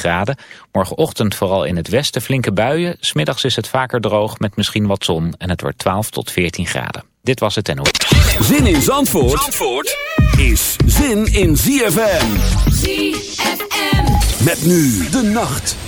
graden. Morgenochtend vooral in het westen flinke buien. Smiddags is het vaker droog met misschien wat zon. En het wordt 12 tot 14 graden. Dit was het NO. Zin in Zandvoort, Zandvoort is zin in ZFM. ZFM. Met nu de nacht.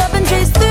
chase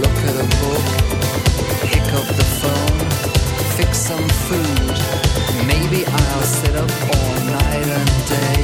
look at a book, pick up the phone, fix some food. Maybe I'll sit up all night and day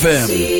ZFM.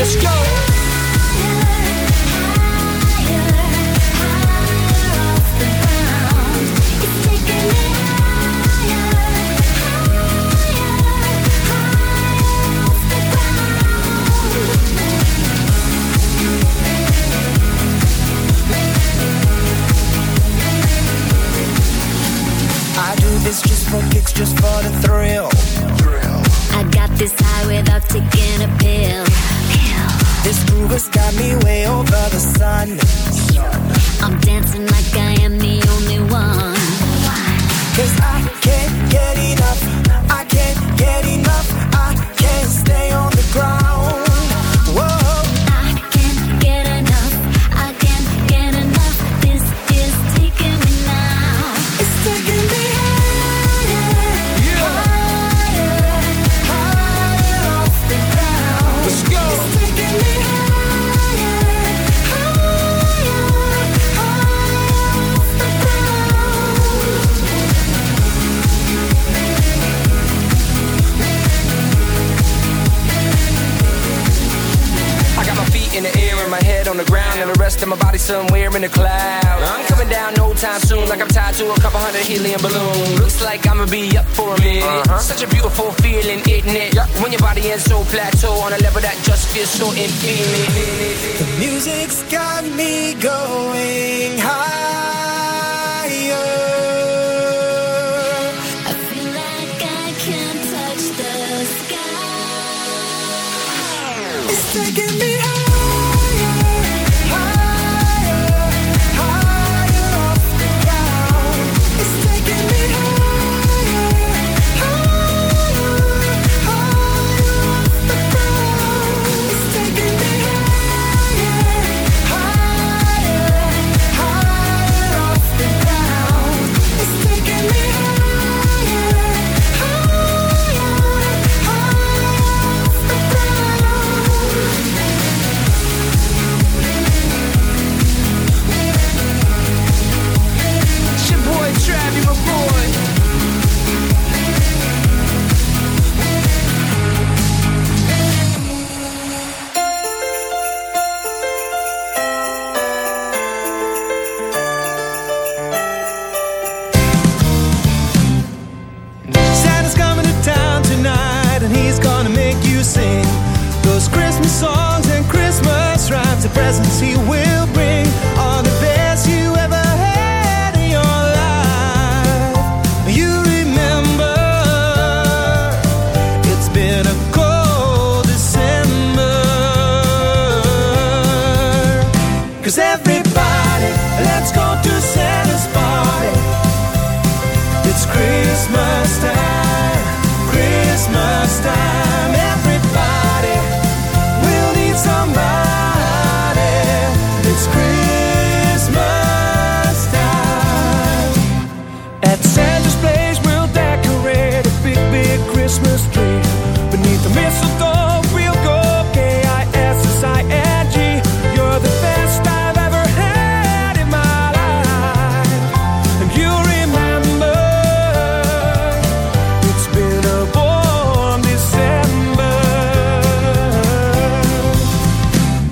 Let's go.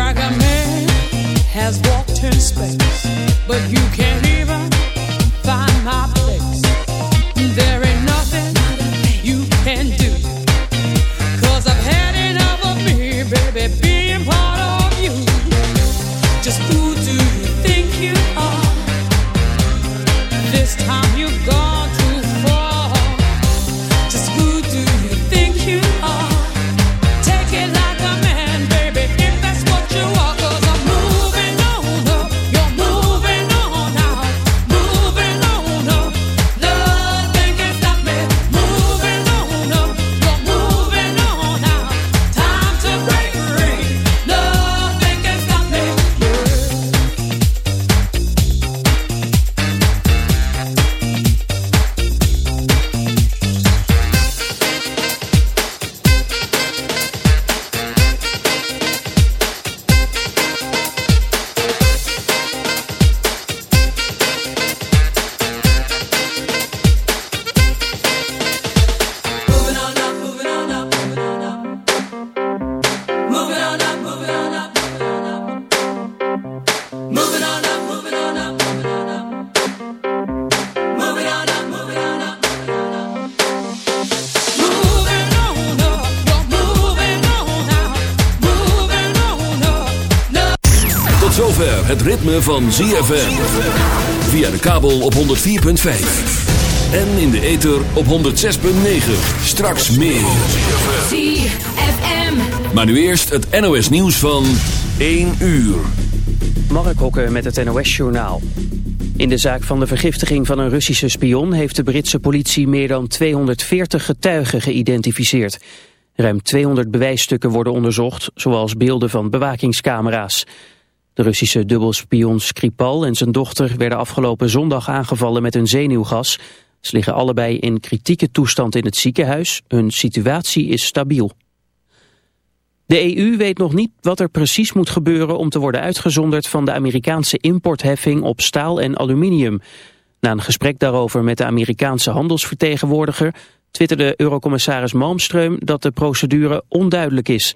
Brag a man has walked in space, but you can't even find my place. There ain't nothing you can do. Van ZFM. Via de kabel op 104.5. En in de ether op 106.9. Straks meer. ZFM. Maar nu eerst het NOS nieuws van 1 uur. Mark Hokke met het NOS-journaal. In de zaak van de vergiftiging van een Russische spion... heeft de Britse politie meer dan 240 getuigen geïdentificeerd. Ruim 200 bewijsstukken worden onderzocht... zoals beelden van bewakingscamera's. De Russische dubbelspion Skripal en zijn dochter... werden afgelopen zondag aangevallen met een zenuwgas. Ze liggen allebei in kritieke toestand in het ziekenhuis. Hun situatie is stabiel. De EU weet nog niet wat er precies moet gebeuren om te worden uitgezonderd van de Amerikaanse importheffing op staal en aluminium. Na een gesprek daarover met de Amerikaanse handelsvertegenwoordiger twitterde Eurocommissaris Malmström dat de procedure onduidelijk is.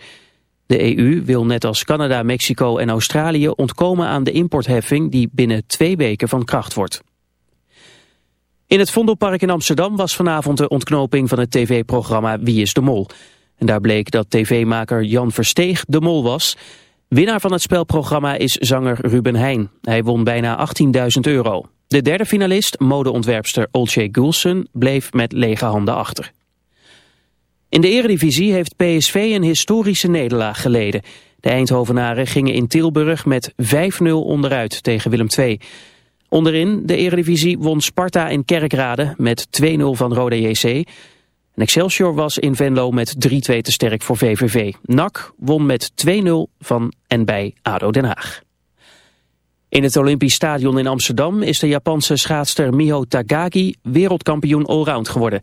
De EU wil net als Canada, Mexico en Australië ontkomen aan de importheffing die binnen twee weken van kracht wordt. In het Vondelpark in Amsterdam was vanavond de ontknoping van het tv-programma Wie is de Mol. En daar bleek dat tv-maker Jan Versteeg de mol was. Winnaar van het spelprogramma is zanger Ruben Heijn. Hij won bijna 18.000 euro. De derde finalist, modeontwerpster Olcay Gulsen, bleef met lege handen achter. In de eredivisie heeft PSV een historische nederlaag geleden. De Eindhovenaren gingen in Tilburg met 5-0 onderuit tegen Willem II. Onderin de eredivisie won Sparta in Kerkrade met 2-0 van Roda JC... En Excelsior was in Venlo met 3-2 te sterk voor VVV. NAC won met 2-0 van en bij ADO Den Haag. In het Olympisch Stadion in Amsterdam is de Japanse schaatster Miho Takagi wereldkampioen allround geworden.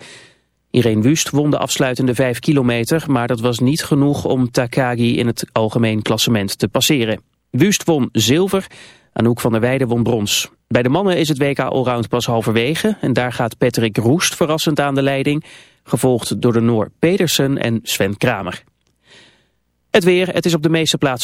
Irene Wust won de afsluitende 5 kilometer, maar dat was niet genoeg om Takagi in het algemeen klassement te passeren. Wust won zilver, Anouk van der Weijden won brons. Bij de mannen is het WK allround pas halverwege en daar gaat Patrick Roest verrassend aan de leiding gevolgd door de Noor Pedersen en Sven Kramer. Het weer, het is op de meeste plaatsen